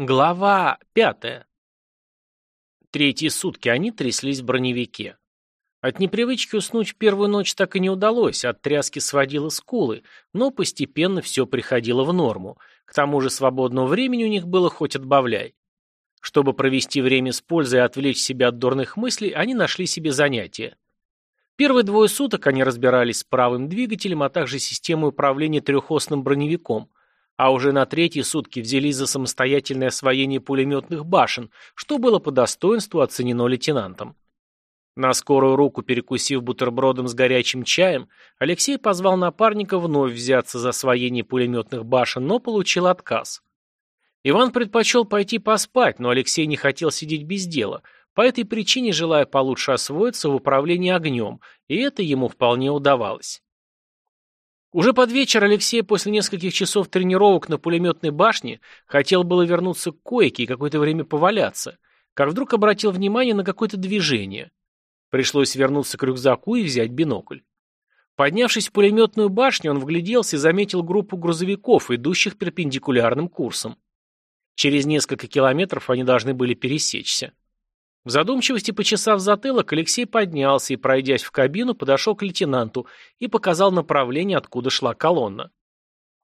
Глава пятая. Третьи сутки они тряслись в броневике. От непривычки уснуть в первую ночь так и не удалось, от тряски сводило скулы, но постепенно все приходило в норму. К тому же свободного времени у них было хоть отбавляй. Чтобы провести время с пользой и отвлечь себя от дурных мыслей, они нашли себе занятие. Первые двое суток они разбирались с правым двигателем, а также системой управления трехосным броневиком – а уже на третьи сутки взялись за самостоятельное освоение пулеметных башен, что было по достоинству оценено лейтенантом. На скорую руку перекусив бутербродом с горячим чаем, Алексей позвал напарника вновь взяться за освоение пулеметных башен, но получил отказ. Иван предпочел пойти поспать, но Алексей не хотел сидеть без дела, по этой причине желая получше освоиться в управлении огнем, и это ему вполне удавалось. Уже под вечер Алексей после нескольких часов тренировок на пулеметной башне хотел было вернуться к койке и какое-то время поваляться, как вдруг обратил внимание на какое-то движение. Пришлось вернуться к рюкзаку и взять бинокль. Поднявшись в пулеметную башню, он вгляделся и заметил группу грузовиков, идущих перпендикулярным курсом. Через несколько километров они должны были пересечься. В задумчивости почесав затылок, Алексей поднялся и, пройдясь в кабину, подошел к лейтенанту и показал направление, откуда шла колонна.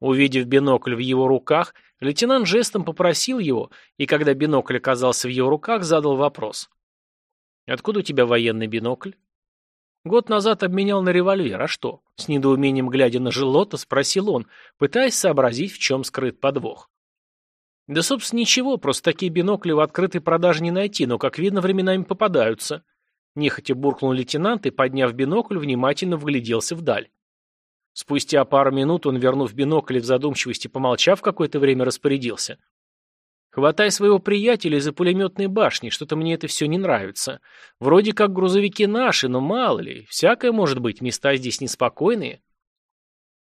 Увидев бинокль в его руках, лейтенант жестом попросил его, и когда бинокль оказался в его руках, задал вопрос. «Откуда у тебя военный бинокль?» Год назад обменял на револьвер, а что? С недоумением глядя на Желота, спросил он, пытаясь сообразить, в чем скрыт подвох. Да, собственно, ничего, просто такие бинокли в открытой продаже не найти, но, как видно, временами попадаются. Нехотя буркнул лейтенант и, подняв бинокль, внимательно вгляделся вдаль. Спустя пару минут он, вернув бинокль в задумчивости помолчав, какое-то время распорядился. «Хватай своего приятеля из-за пулеметной башни, что-то мне это все не нравится. Вроде как грузовики наши, но мало ли, всякое может быть, места здесь неспокойные».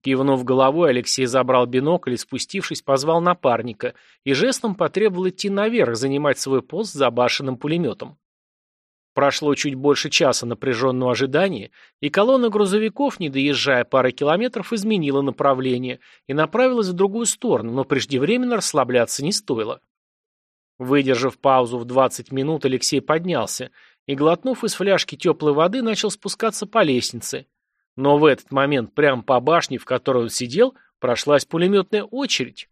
Кивнув головой, Алексей забрал бинокль и, спустившись, позвал напарника и жестом потребовал идти наверх, занимать свой пост за башенным пулеметом. Прошло чуть больше часа напряженного ожидания, и колонна грузовиков, не доезжая пары километров, изменила направление и направилась в другую сторону, но преждевременно расслабляться не стоило. Выдержав паузу в 20 минут, Алексей поднялся и, глотнув из фляжки теплой воды, начал спускаться по лестнице, но в этот момент прямо по башне, в которой он сидел, прошлась пулеметная очередь.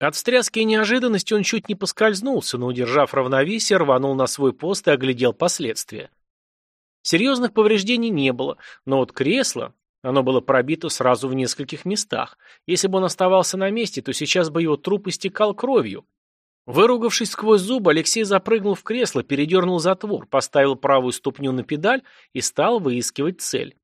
От встряски и неожиданности он чуть не поскользнулся, но, удержав равновесие, рванул на свой пост и оглядел последствия. Серьезных повреждений не было, но вот кресло, оно было пробито сразу в нескольких местах. Если бы он оставался на месте, то сейчас бы его труп истекал кровью. Выругавшись сквозь зубы, Алексей запрыгнул в кресло, передернул затвор, поставил правую ступню на педаль и стал выискивать цель.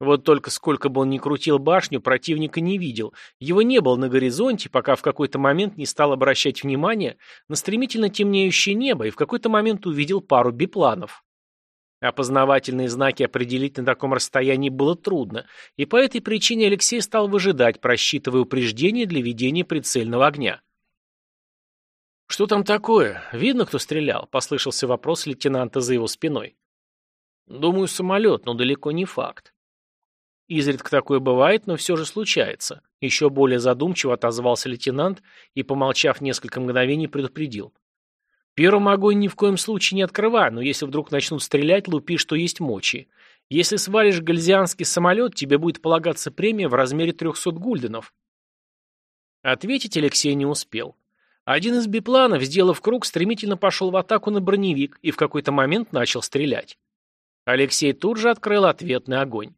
Вот только сколько бы он ни крутил башню, противника не видел. Его не было на горизонте, пока в какой-то момент не стал обращать внимание на стремительно темнеющее небо и в какой-то момент увидел пару бипланов. Опознавательные знаки определить на таком расстоянии было трудно, и по этой причине Алексей стал выжидать, просчитывая упреждение для ведения прицельного огня. «Что там такое? Видно, кто стрелял?» – послышался вопрос лейтенанта за его спиной. «Думаю, самолет, но далеко не факт. Изредка такое бывает, но все же случается. Еще более задумчиво отозвался лейтенант и, помолчав несколько мгновений, предупредил. Первым огонь ни в коем случае не открывай, но если вдруг начнут стрелять, лупи, что есть мочи. Если свалишь гальзианский самолет, тебе будет полагаться премия в размере 300 гульденов. Ответить Алексей не успел. Один из бипланов, сделав круг, стремительно пошел в атаку на броневик и в какой-то момент начал стрелять. Алексей тут же открыл ответный огонь.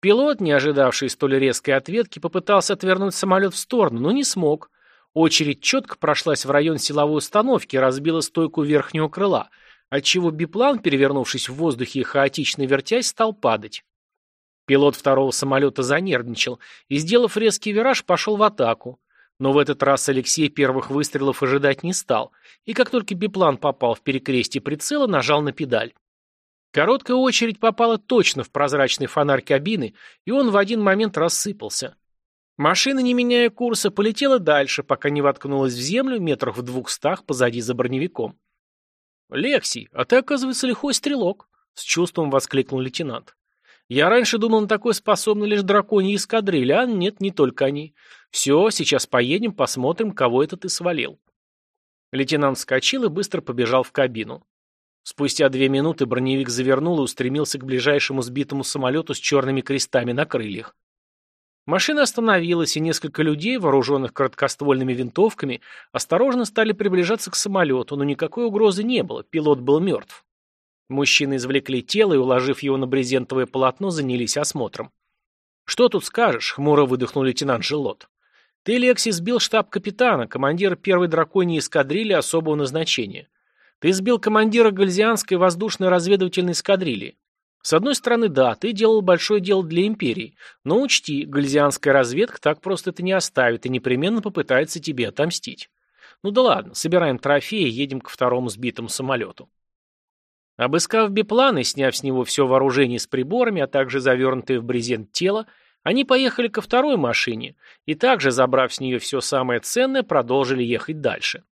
Пилот, не ожидавший столь резкой ответки, попытался отвернуть самолет в сторону, но не смог. Очередь четко прошлась в район силовой установки и разбила стойку верхнего крыла, отчего биплан, перевернувшись в воздухе и хаотично вертясь, стал падать. Пилот второго самолета занервничал и, сделав резкий вираж, пошел в атаку. Но в этот раз Алексей первых выстрелов ожидать не стал, и как только биплан попал в перекрестие прицела, нажал на педаль. Короткая очередь попала точно в прозрачный фонарь кабины, и он в один момент рассыпался. Машина, не меняя курса, полетела дальше, пока не воткнулась в землю метрах в двухстах позади за броневиком. «Лексий, а ты, оказывается, лихой стрелок», — с чувством воскликнул лейтенант. «Я раньше думал, на такое способны лишь драконьи эскадрильи, а нет, не только они. Все, сейчас поедем, посмотрим, кого это ты свалил». Лейтенант вскочил и быстро побежал в кабину. Спустя две минуты броневик завернул и устремился к ближайшему сбитому самолету с черными крестами на крыльях. Машина остановилась, и несколько людей, вооруженных короткоствольными винтовками, осторожно стали приближаться к самолету, но никакой угрозы не было, пилот был мертв. Мужчины извлекли тело и, уложив его на брезентовое полотно, занялись осмотром. «Что тут скажешь?» — хмуро выдохнул лейтенант Желот. «Ты, Лекси, сбил штаб-капитана, командира первой драконьей эскадрильи особого назначения. Ты сбил командира Гальзианской воздушной разведывательной эскадрильи. С одной стороны, да, ты делал большое дело для империи, но учти, гальзианская разведка так просто это не оставит и непременно попытается тебе отомстить. Ну да ладно, собираем трофеи и едем к второму сбитому самолету. Обыскав биплан и сняв с него все вооружение с приборами, а также завернутое в брезент тело, они поехали ко второй машине и также, забрав с нее все самое ценное, продолжили ехать дальше.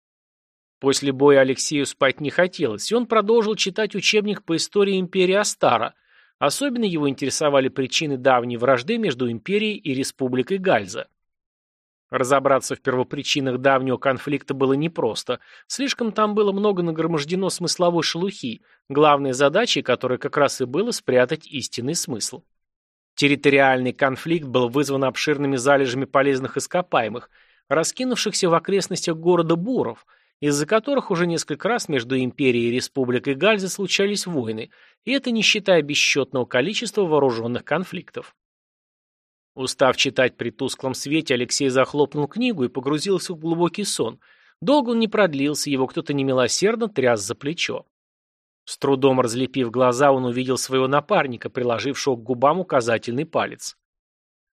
После боя Алексею спать не хотелось, и он продолжил читать учебник по истории империи Астара. Особенно его интересовали причины давней вражды между империей и республикой Гальза. Разобраться в первопричинах давнего конфликта было непросто. Слишком там было много нагромождено смысловой шелухи, главной задачей которой как раз и было спрятать истинный смысл. Территориальный конфликт был вызван обширными залежами полезных ископаемых, раскинувшихся в окрестностях города Буров, из-за которых уже несколько раз между империей и республикой Гальза случались войны, и это не считая бесчетного количества вооруженных конфликтов. Устав читать при тусклом свете, Алексей захлопнул книгу и погрузился в глубокий сон. Долго он не продлился, его кто-то немилосердно тряс за плечо. С трудом разлепив глаза, он увидел своего напарника, приложившего к губам указательный палец.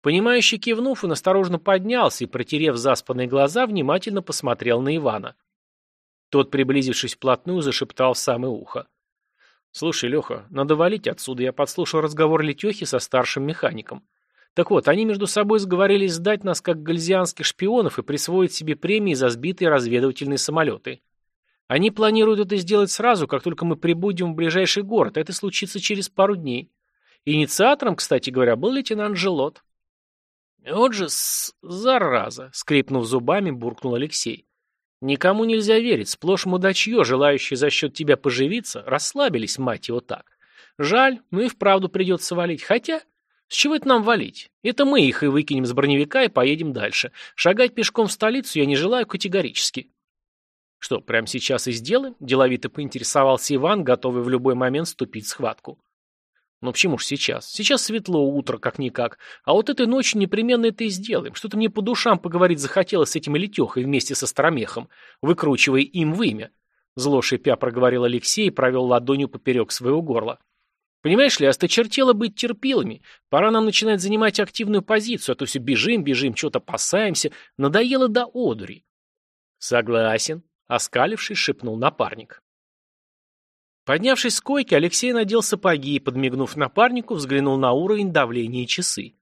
Понимающий кивнув, он осторожно поднялся и, протерев заспанные глаза, внимательно посмотрел на Ивана. Тот, приблизившись вплотную, зашептал в самое ухо. «Слушай, Леха, надо валить отсюда. Я подслушал разговор Летехи со старшим механиком. Так вот, они между собой сговорились сдать нас как гальзианских шпионов и присвоить себе премии за сбитые разведывательные самолеты. Они планируют это сделать сразу, как только мы прибудем в ближайший город. Это случится через пару дней. Инициатором, кстати говоря, был лейтенант Желот. «Вот же с... зараза!» — скрипнув зубами, буркнул Алексей. Никому нельзя верить, сплошь мудачье, желающие за счет тебя поживиться, расслабились, мать его, так. Жаль, ну и вправду придется валить. Хотя, с чего это нам валить? Это мы их и выкинем с броневика и поедем дальше. Шагать пешком в столицу я не желаю категорически. Что, прямо сейчас и сделаем? Деловито поинтересовался Иван, готовый в любой момент вступить в схватку. Ну почему ж сейчас? Сейчас светло, утро, как-никак. А вот этой ночью непременно это и сделаем. Что-то мне по душам поговорить захотелось с этим летехой вместе со Старомехом, выкручивая им в имя. Зло шипя проговорил Алексей и провел ладонью поперек своего горла. Понимаешь ли, осточертело быть терпилами. Пора нам начинать занимать активную позицию, а то все бежим, бежим, что-то опасаемся. Надоело до одури. Согласен, оскалившись, шепнул напарник. Поднявшись с койки, Алексей надел сапоги и, подмигнув напарнику, взглянул на уровень давления и часы.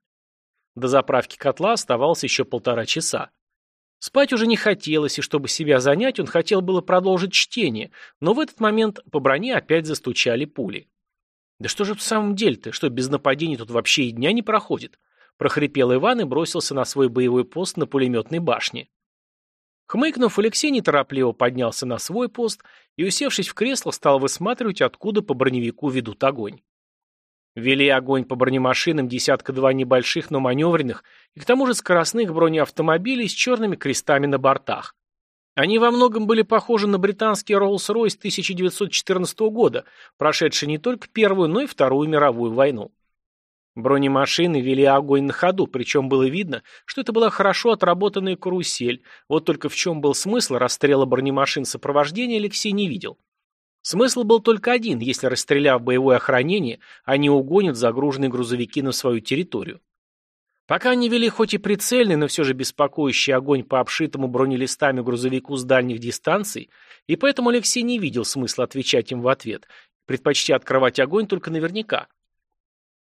До заправки котла оставалось еще полтора часа. Спать уже не хотелось, и чтобы себя занять, он хотел было продолжить чтение, но в этот момент по броне опять застучали пули. «Да что же в самом деле-то, что без нападений тут вообще и дня не проходит?» прохрипел Иван и бросился на свой боевой пост на пулеметной башне. Хмыкнув, Алексей неторопливо поднялся на свой пост и, усевшись в кресло, стал высматривать, откуда по броневику ведут огонь. Вели огонь по бронемашинам десятка-два небольших, но маневренных, и к тому же скоростных бронеавтомобилей с черными крестами на бортах. Они во многом были похожи на британский Роллс-Ройс 1914 года, прошедший не только Первую, но и Вторую мировую войну. Бронемашины вели огонь на ходу, причем было видно, что это была хорошо отработанная карусель. Вот только в чем был смысл расстрела бронемашин сопровождения, Алексей не видел. Смысл был только один, если, расстреляв боевое охранение, они угонят загруженные грузовики на свою территорию. Пока они вели хоть и прицельный, но все же беспокоящий огонь по обшитому бронелистами грузовику с дальних дистанций, и поэтому Алексей не видел смысла отвечать им в ответ, предпочтя открывать огонь только наверняка.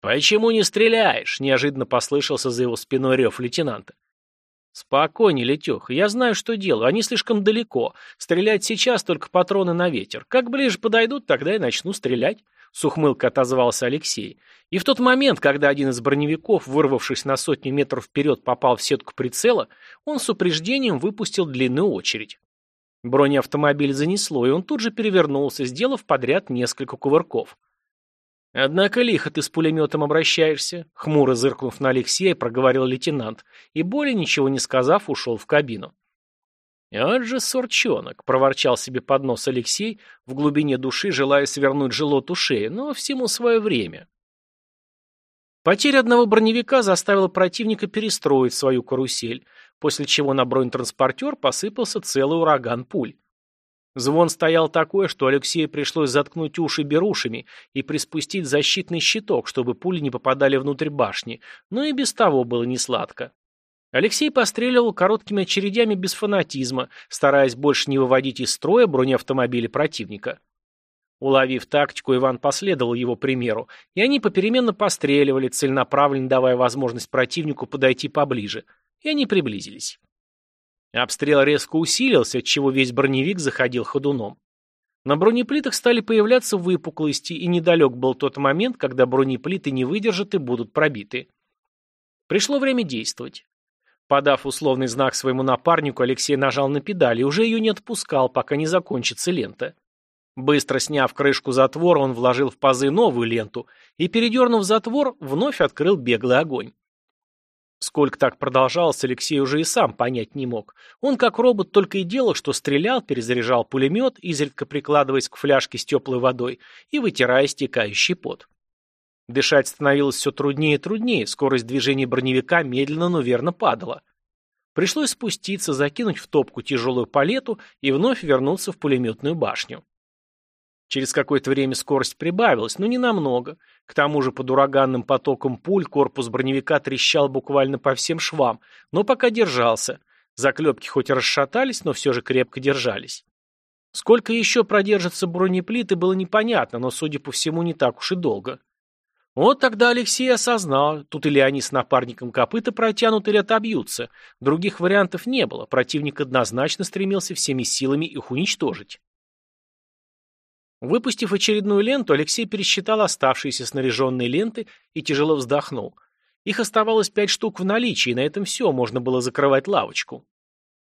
«Почему не стреляешь?» – неожиданно послышался за его спиной рев лейтенанта. «Спокойней, Летех, я знаю, что делаю. Они слишком далеко. Стрелять сейчас только патроны на ветер. Как ближе подойдут, тогда и начну стрелять», — с отозвался Алексей. И в тот момент, когда один из броневиков, вырвавшись на сотню метров вперед, попал в сетку прицела, он с упреждением выпустил длинную очередь. Бронеавтомобиль занесло, и он тут же перевернулся, сделав подряд несколько кувырков. «Однако лихо ты с пулеметом обращаешься», — хмуро зыркнув на Алексея, проговорил лейтенант, и более ничего не сказав, ушел в кабину. «Вот же сорчонок!» — проворчал себе под нос Алексей, в глубине души желая свернуть жилоту шеи, но всему свое время. Потеря одного броневика заставила противника перестроить свою карусель, после чего на бронетранспортер посыпался целый ураган пуль. Звон стоял такой, что Алексею пришлось заткнуть уши берушами и приспустить защитный щиток, чтобы пули не попадали внутрь башни, но и без того было несладко. Алексей постреливал короткими очередями без фанатизма, стараясь больше не выводить из строя бронеавтомобили противника. Уловив тактику, Иван последовал его примеру, и они попеременно постреливали, целенаправленно давая возможность противнику подойти поближе, и они приблизились. Обстрел резко усилился, отчего весь броневик заходил ходуном. На бронеплитах стали появляться выпуклости, и недалек был тот момент, когда бронеплиты не выдержат и будут пробиты. Пришло время действовать. Подав условный знак своему напарнику, Алексей нажал на педаль и уже ее не отпускал, пока не закончится лента. Быстро сняв крышку затвора, он вложил в пазы новую ленту и, передернув затвор, вновь открыл беглый огонь. Сколько так продолжалось, Алексей уже и сам понять не мог. Он, как робот, только и делал, что стрелял, перезаряжал пулемет, изредка прикладываясь к фляжке с теплой водой и вытирая стекающий пот. Дышать становилось все труднее и труднее, скорость движения броневика медленно, но верно падала. Пришлось спуститься, закинуть в топку тяжелую палету и вновь вернуться в пулеметную башню. Через какое-то время скорость прибавилась, но не намного. К тому же под ураганным потоком пуль корпус броневика трещал буквально по всем швам, но пока держался. Заклепки хоть и расшатались, но все же крепко держались. Сколько еще продержатся бронеплиты, было непонятно, но, судя по всему, не так уж и долго. Вот тогда Алексей осознал, тут или они с напарником копыта протянут, или отобьются. Других вариантов не было, противник однозначно стремился всеми силами их уничтожить. Выпустив очередную ленту, Алексей пересчитал оставшиеся снаряженные ленты и тяжело вздохнул. Их оставалось пять штук в наличии, и на этом все, можно было закрывать лавочку.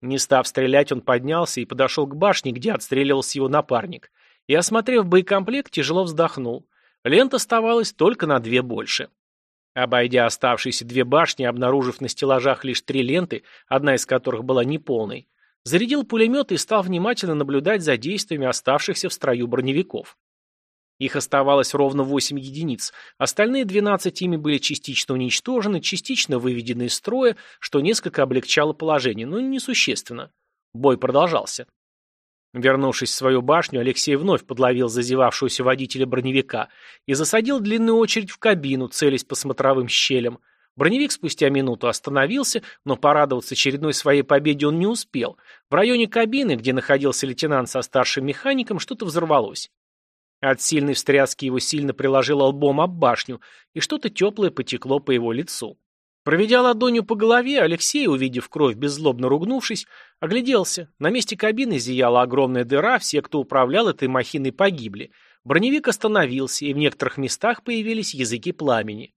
Не став стрелять, он поднялся и подошел к башне, где отстреливался его напарник, и, осмотрев боекомплект, тяжело вздохнул. Лент оставалось только на две больше. Обойдя оставшиеся две башни, обнаружив на стеллажах лишь три ленты, одна из которых была неполной, зарядил пулемет и стал внимательно наблюдать за действиями оставшихся в строю броневиков. Их оставалось ровно 8 единиц, остальные 12 ими были частично уничтожены, частично выведены из строя, что несколько облегчало положение, но несущественно. Бой продолжался. Вернувшись в свою башню, Алексей вновь подловил зазевавшегося водителя броневика и засадил длинную очередь в кабину, целясь по смотровым щелям. Броневик спустя минуту остановился, но порадоваться очередной своей победе он не успел. В районе кабины, где находился лейтенант со старшим механиком, что-то взорвалось. От сильной встряски его сильно приложило лбом об башню, и что-то теплое потекло по его лицу. Проведя ладонью по голове, Алексей, увидев кровь, беззлобно ругнувшись, огляделся. На месте кабины зияла огромная дыра, все, кто управлял этой махиной, погибли. Броневик остановился, и в некоторых местах появились языки пламени.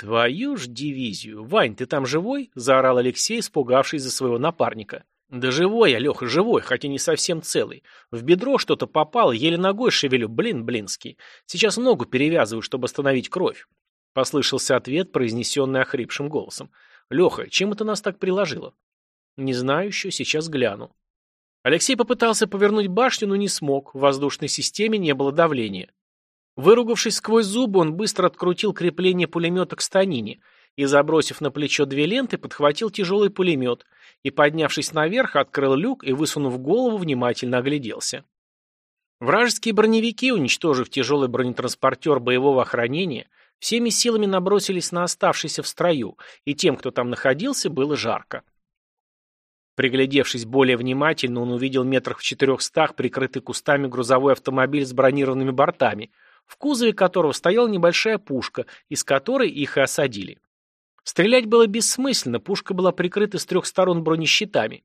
«Твою ж дивизию! Вань, ты там живой?» – заорал Алексей, испугавшись за своего напарника. «Да живой я, Леха, живой, хотя не совсем целый. В бедро что-то попало, еле ногой шевелю, блин, блинский. Сейчас ногу перевязываю, чтобы остановить кровь. Послышался ответ, произнесенный охрипшим голосом. «Леха, чем это нас так приложило?» «Не знаю еще, сейчас гляну». Алексей попытался повернуть башню, но не смог, в воздушной системе не было давления. Выругавшись сквозь зубы, он быстро открутил крепление пулемета к станине и, забросив на плечо две ленты, подхватил тяжелый пулемет и, поднявшись наверх, открыл люк и, высунув голову, внимательно огляделся. Вражеские броневики, уничтожив тяжелый бронетранспортер боевого охранения, Всеми силами набросились на оставшийся в строю, и тем, кто там находился, было жарко. Приглядевшись более внимательно, он увидел метрах в четырехстах прикрытый кустами грузовой автомобиль с бронированными бортами, в кузове которого стояла небольшая пушка, из которой их и осадили. Стрелять было бессмысленно, пушка была прикрыта с трех сторон бронещитами.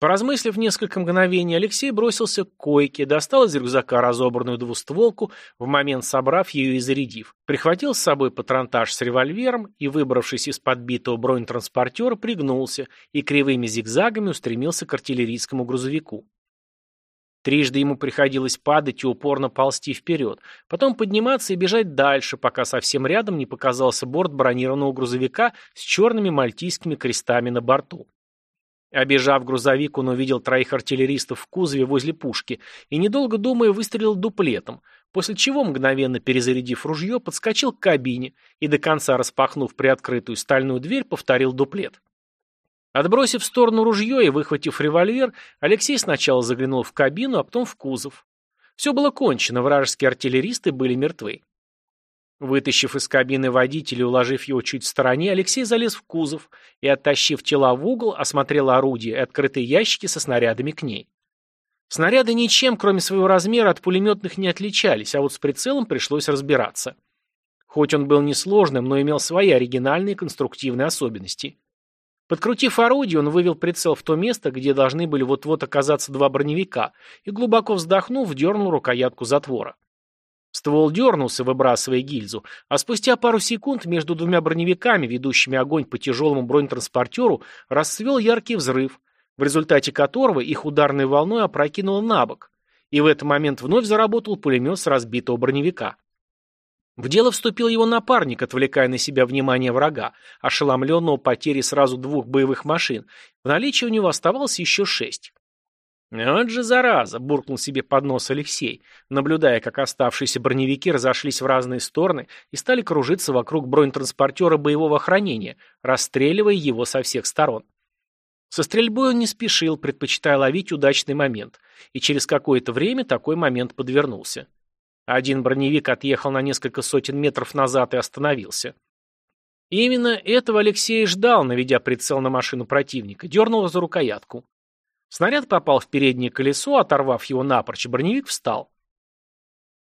Поразмыслив несколько мгновений, Алексей бросился к койке, достал из рюкзака разобранную двустволку, в момент собрав ее и зарядив, прихватил с собой патронтаж с револьвером и, выбравшись из подбитого бронетранспортера, пригнулся и кривыми зигзагами устремился к артиллерийскому грузовику. Трижды ему приходилось падать и упорно ползти вперед, потом подниматься и бежать дальше, пока совсем рядом не показался борт бронированного грузовика с черными мальтийскими крестами на борту. Обежав грузовик, он увидел троих артиллеристов в кузове возле пушки и, недолго думая, выстрелил дуплетом, после чего, мгновенно перезарядив ружье, подскочил к кабине и, до конца распахнув приоткрытую стальную дверь, повторил дуплет. Отбросив в сторону ружье и выхватив револьвер, Алексей сначала заглянул в кабину, а потом в кузов. Все было кончено, вражеские артиллеристы были мертвы. Вытащив из кабины водителя и уложив его чуть в стороне, Алексей залез в кузов и, оттащив тела в угол, осмотрел орудие и открытые ящики со снарядами к ней. Снаряды ничем, кроме своего размера, от пулеметных не отличались, а вот с прицелом пришлось разбираться. Хоть он был несложным, но имел свои оригинальные конструктивные особенности. Подкрутив орудие, он вывел прицел в то место, где должны были вот-вот оказаться два броневика, и, глубоко вздохнув, дернул рукоятку затвора. Ствол дернулся, выбрасывая гильзу, а спустя пару секунд между двумя броневиками, ведущими огонь по тяжелому бронетранспортеру, расцвел яркий взрыв, в результате которого их ударной волной опрокинуло на бок, и в этот момент вновь заработал пулемет с разбитого броневика. В дело вступил его напарник, отвлекая на себя внимание врага, ошеломленного потерей сразу двух боевых машин. В наличии у него оставалось еще шесть. «Вот же зараза!» – буркнул себе под нос Алексей, наблюдая, как оставшиеся броневики разошлись в разные стороны и стали кружиться вокруг бронетранспортера боевого охранения, расстреливая его со всех сторон. Со стрельбой он не спешил, предпочитая ловить удачный момент, и через какое-то время такой момент подвернулся. Один броневик отъехал на несколько сотен метров назад и остановился. Именно этого Алексей ждал, наведя прицел на машину противника, дернул за рукоятку. Снаряд попал в переднее колесо, оторвав его напрочь, броневик встал.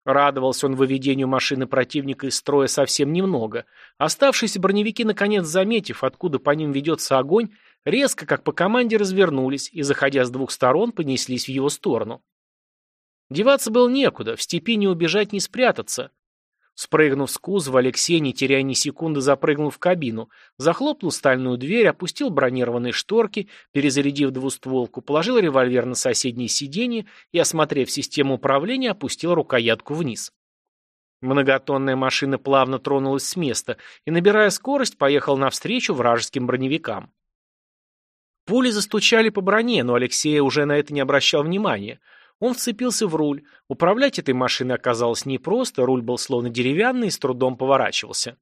Радовался он выведению машины противника из строя совсем немного. Оставшиеся броневики, наконец заметив, откуда по ним ведется огонь, резко, как по команде, развернулись и, заходя с двух сторон, понеслись в его сторону. Деваться было некуда, в степи не убежать, не спрятаться. Спрыгнув с кузова, Алексей, не теряя ни секунды, запрыгнул в кабину, захлопнул стальную дверь, опустил бронированные шторки, перезарядив двустволку, положил револьвер на соседнее сиденье и, осмотрев систему управления, опустил рукоятку вниз. Многотонная машина плавно тронулась с места и, набирая скорость, поехал навстречу вражеским броневикам. Пули застучали по броне, но Алексей уже на это не обращал внимания – он вцепился в руль. Управлять этой машиной оказалось непросто, руль был словно деревянный и с трудом поворачивался.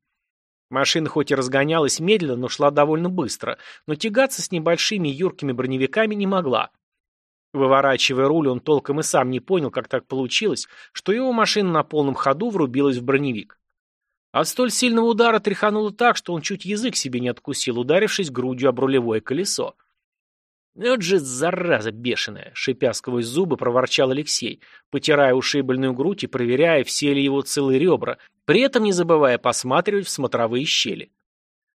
Машина хоть и разгонялась медленно, но шла довольно быстро, но тягаться с небольшими юркими броневиками не могла. Выворачивая руль, он толком и сам не понял, как так получилось, что его машина на полном ходу врубилась в броневик. От столь сильного удара тряхануло так, что он чуть язык себе не откусил, ударившись грудью об рулевое колесо. «Вот же зараза бешеная!» — шипя сквозь зубы, проворчал Алексей, потирая ушибленную грудь и проверяя, все ли его целые ребра, при этом не забывая посматривать в смотровые щели.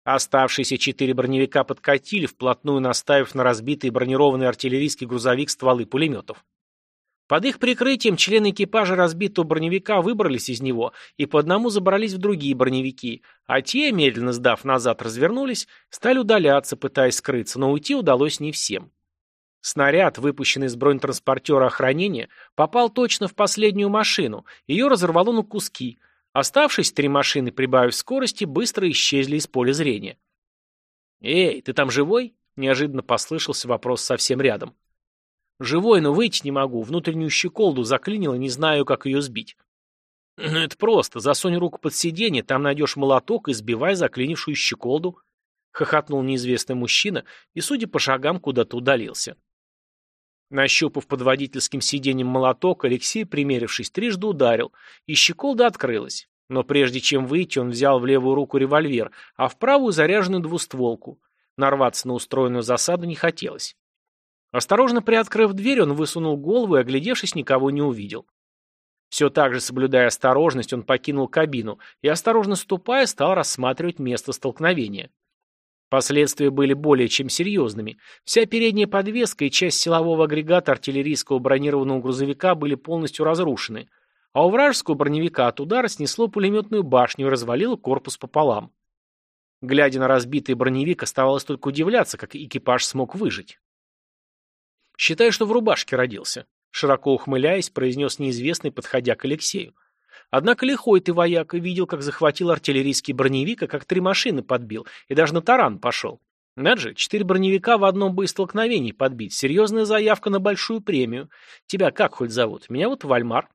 Оставшиеся четыре броневика подкатили, вплотную наставив на разбитый бронированный артиллерийский грузовик стволы пулеметов. Под их прикрытием члены экипажа разбитого броневика выбрались из него и по одному забрались в другие броневики, а те, медленно сдав назад, развернулись, стали удаляться, пытаясь скрыться, но уйти удалось не всем. Снаряд, выпущенный из бронетранспортера охранения, попал точно в последнюю машину, ее разорвало на куски. Оставшись три машины, прибавив скорости, быстро исчезли из поля зрения. «Эй, ты там живой?» – неожиданно послышался вопрос совсем рядом. Живой, но выйти не могу. Внутреннюю щеколду заклинило, не знаю, как ее сбить. Ну, это просто. Засунь руку под сиденье, там найдешь молоток и сбивай заклинившую щеколду. Хохотнул неизвестный мужчина и, судя по шагам, куда-то удалился. Нащупав под водительским сиденьем молоток, Алексей, примерившись, трижды ударил, и щеколда открылась. Но прежде чем выйти, он взял в левую руку револьвер, а в правую заряженную двустволку. Нарваться на устроенную засаду не хотелось. Осторожно приоткрыв дверь, он высунул голову и, оглядевшись, никого не увидел. Все так же, соблюдая осторожность, он покинул кабину и, осторожно ступая, стал рассматривать место столкновения. Последствия были более чем серьезными. Вся передняя подвеска и часть силового агрегата артиллерийского бронированного грузовика были полностью разрушены, а у вражеского броневика от удара снесло пулеметную башню и развалило корпус пополам. Глядя на разбитый броневик, оставалось только удивляться, как экипаж смог выжить. «Считай, что в рубашке родился», — широко ухмыляясь, произнес неизвестный, подходя к Алексею. Однако лихой ты, вояка, видел, как захватил артиллерийский броневик, а как три машины подбил, и даже на таран пошел. Надо же, четыре броневика в одном боестолкновении подбить. Серьезная заявка на большую премию. Тебя как хоть зовут? Меня вот Вальмар.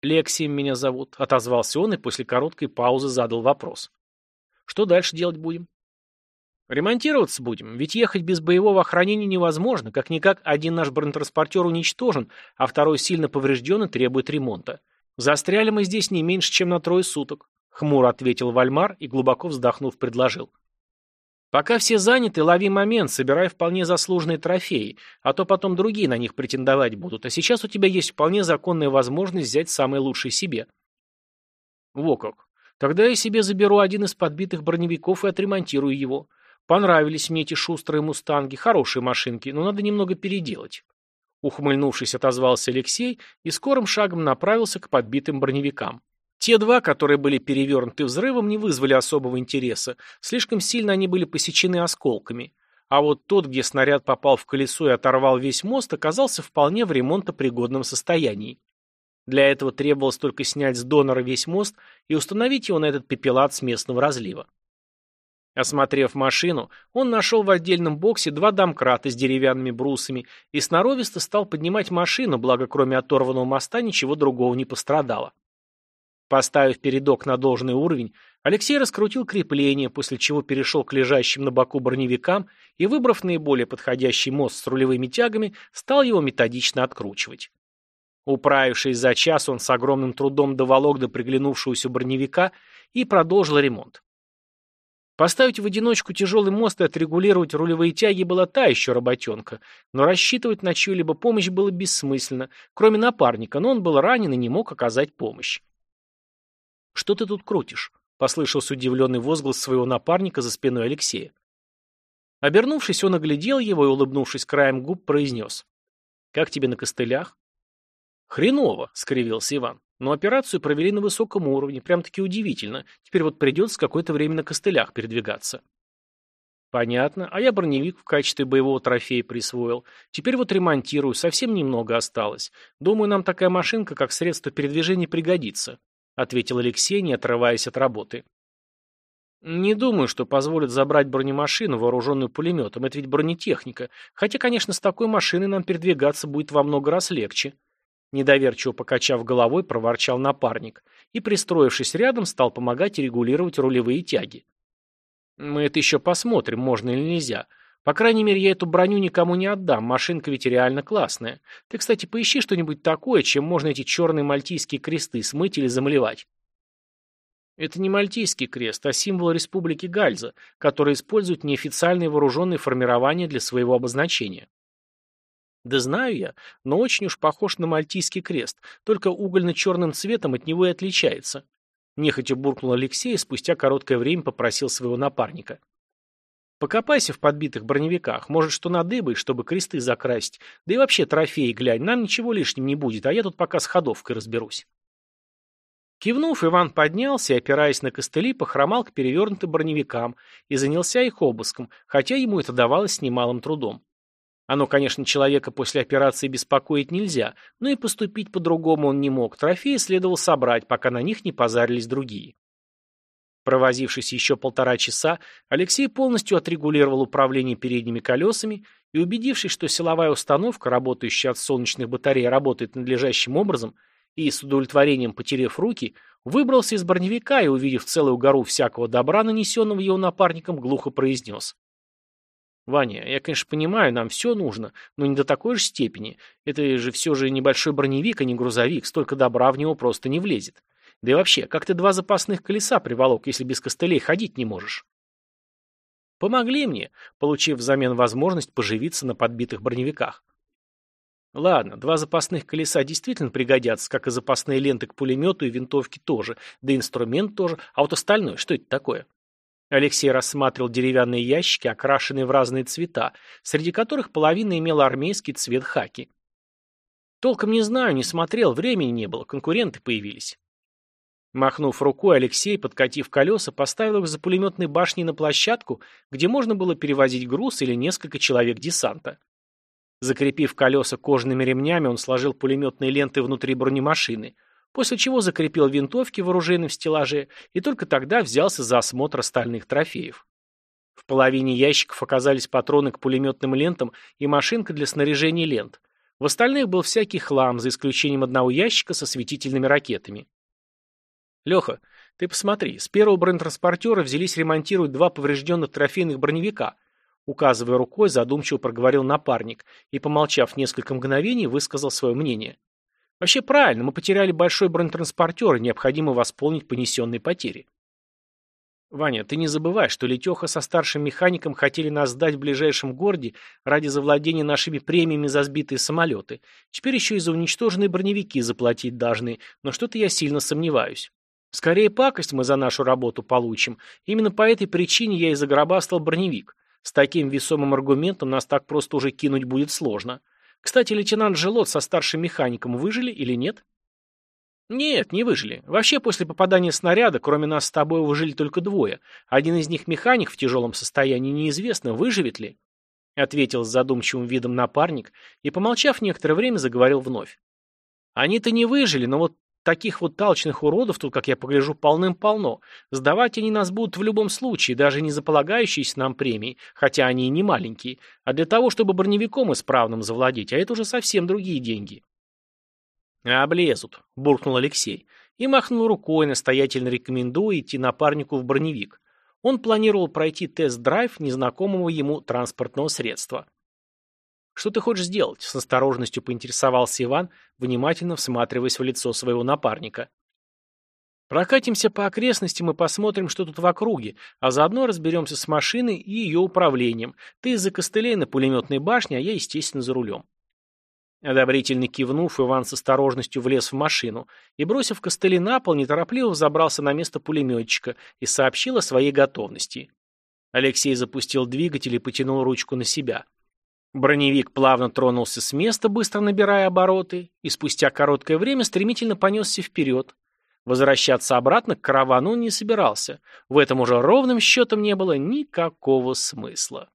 Лексием меня зовут, отозвался он и после короткой паузы задал вопрос. Что дальше делать будем? Ремонтироваться будем, ведь ехать без боевого охранения невозможно. Как-никак один наш бронетранспортер уничтожен, а второй сильно поврежден и требует ремонта. «Застряли мы здесь не меньше, чем на трое суток», — хмуро ответил Вальмар и, глубоко вздохнув, предложил. «Пока все заняты, лови момент, собирай вполне заслуженные трофеи, а то потом другие на них претендовать будут, а сейчас у тебя есть вполне законная возможность взять самый лучший себе». «Во как! Тогда я себе заберу один из подбитых броневиков и отремонтирую его. Понравились мне эти шустрые мустанги, хорошие машинки, но надо немного переделать». Ухмыльнувшись, отозвался Алексей и скорым шагом направился к подбитым броневикам. Те два, которые были перевернуты взрывом, не вызвали особого интереса. Слишком сильно они были посечены осколками. А вот тот, где снаряд попал в колесо и оторвал весь мост, оказался вполне в ремонтопригодном состоянии. Для этого требовалось только снять с донора весь мост и установить его на этот пепелат с местного разлива. Осмотрев машину, он нашел в отдельном боксе два домкрата с деревянными брусами и сноровисто стал поднимать машину, благо кроме оторванного моста ничего другого не пострадало. Поставив передок на должный уровень, Алексей раскрутил крепление, после чего перешел к лежащим на боку броневикам и, выбрав наиболее подходящий мост с рулевыми тягами, стал его методично откручивать. Управившись за час, он с огромным трудом доволок до приглянувшегося броневика и продолжил ремонт. Поставить в одиночку тяжелый мост и отрегулировать рулевые тяги была та еще работенка, но рассчитывать на чью-либо помощь было бессмысленно, кроме напарника, но он был ранен и не мог оказать помощь. «Что ты тут крутишь?» — послышался удивленный возглас своего напарника за спиной Алексея. Обернувшись, он оглядел его и, улыбнувшись краем губ, произнес. «Как тебе на костылях?» «Хреново», — скривился Иван. Но операцию провели на высоком уровне, прям-таки удивительно. Теперь вот придется какое-то время на костылях передвигаться. Понятно. А я броневик в качестве боевого трофея присвоил. Теперь вот ремонтирую, совсем немного осталось. Думаю, нам такая машинка, как средство передвижения, пригодится, ответил Алексей, не отрываясь от работы. Не думаю, что позволят забрать бронемашину, вооруженную пулеметом. Это ведь бронетехника. Хотя, конечно, с такой машиной нам передвигаться будет во много раз легче. Недоверчиво покачав головой, проворчал напарник и, пристроившись рядом, стал помогать регулировать рулевые тяги. «Мы это еще посмотрим, можно или нельзя. По крайней мере, я эту броню никому не отдам, машинка ведь реально классная. Ты, кстати, поищи что-нибудь такое, чем можно эти черные мальтийские кресты смыть или замалевать». Это не мальтийский крест, а символ Республики Гальза, который используют неофициальные вооруженные формирования для своего обозначения. Да знаю я, но очень уж похож на мальтийский крест, только угольно-черным цветом от него и отличается. Нехотя буркнул Алексей и спустя короткое время попросил своего напарника. Покопайся в подбитых броневиках, может, что надыбаешь, чтобы кресты закрасить, да и вообще трофеи глянь, нам ничего лишним не будет, а я тут пока с ходовкой разберусь. Кивнув, Иван поднялся и, опираясь на костыли, похромал к перевернутым броневикам и занялся их обыском, хотя ему это давалось с немалым трудом. Оно, конечно, человека после операции беспокоить нельзя, но и поступить по-другому он не мог. Трофеи следовало собрать, пока на них не позарились другие. Провозившись еще полтора часа, Алексей полностью отрегулировал управление передними колесами и, убедившись, что силовая установка, работающая от солнечных батарей, работает надлежащим образом, и, с удовлетворением потерев руки, выбрался из броневика и, увидев целую гору всякого добра, нанесенного его напарником, глухо произнес. Ваня, я, конечно, понимаю, нам все нужно, но не до такой же степени. Это же все же небольшой броневик, а не грузовик, столько добра в него просто не влезет. Да и вообще, как ты два запасных колеса приволок, если без костылей ходить не можешь? Помогли мне, получив взамен возможность поживиться на подбитых броневиках. Ладно, два запасных колеса действительно пригодятся, как и запасные ленты к пулемету и винтовке тоже, да инструмент тоже, а вот остальное, что это такое? Алексей рассматривал деревянные ящики, окрашенные в разные цвета, среди которых половина имела армейский цвет хаки. Толком не знаю, не смотрел, времени не было, конкуренты появились. Махнув рукой, Алексей, подкатив колеса, поставил их за пулеметной башней на площадку, где можно было перевозить груз или несколько человек десанта. Закрепив колеса кожаными ремнями, он сложил пулеметные ленты внутри бронемашины, после чего закрепил винтовки в стеллаже и только тогда взялся за осмотр остальных трофеев. В половине ящиков оказались патроны к пулеметным лентам и машинка для снаряжения лент. В остальных был всякий хлам, за исключением одного ящика со светительными ракетами. «Леха, ты посмотри, с первого бронетранспортера взялись ремонтировать два поврежденных трофейных броневика», указывая рукой, задумчиво проговорил напарник и, помолчав несколько мгновений, высказал свое мнение. Вообще правильно, мы потеряли большой бронетранспортер, и необходимо восполнить понесенные потери. Ваня, ты не забывай, что Летеха со старшим механиком хотели нас сдать в ближайшем городе ради завладения нашими премиями за сбитые самолеты. Теперь еще и за уничтоженные броневики заплатить должны, но что-то я сильно сомневаюсь. Скорее пакость мы за нашу работу получим. Именно по этой причине я и загробастал броневик. С таким весомым аргументом нас так просто уже кинуть будет сложно. Кстати, лейтенант Желот со старшим механиком выжили или нет? Нет, не выжили. Вообще, после попадания снаряда, кроме нас с тобой, выжили только двое. Один из них механик в тяжелом состоянии, неизвестно, выживет ли. Ответил с задумчивым видом напарник и, помолчав некоторое время, заговорил вновь. Они-то не выжили, но вот таких вот талчных уродов тут, как я погляжу, полным-полно. Сдавать они нас будут в любом случае, даже не за полагающиеся нам премии, хотя они и не маленькие, а для того, чтобы броневиком исправным завладеть, а это уже совсем другие деньги. «Облезут», — буркнул Алексей и махнул рукой, настоятельно рекомендуя идти напарнику в броневик. Он планировал пройти тест-драйв незнакомого ему транспортного средства. «Что ты хочешь сделать?» — с осторожностью поинтересовался Иван, внимательно всматриваясь в лицо своего напарника. «Прокатимся по окрестностям и посмотрим, что тут в округе, а заодно разберемся с машиной и ее управлением. Ты из-за костылей на пулеметной башне, а я, естественно, за рулем». Одобрительно кивнув, Иван с осторожностью влез в машину и, бросив костыли на пол, неторопливо взобрался на место пулеметчика и сообщил о своей готовности. Алексей запустил двигатель и потянул ручку на себя. Броневик плавно тронулся с места, быстро набирая обороты, и спустя короткое время стремительно понесся вперед. Возвращаться обратно к каравану он не собирался. В этом уже ровным счетом не было никакого смысла.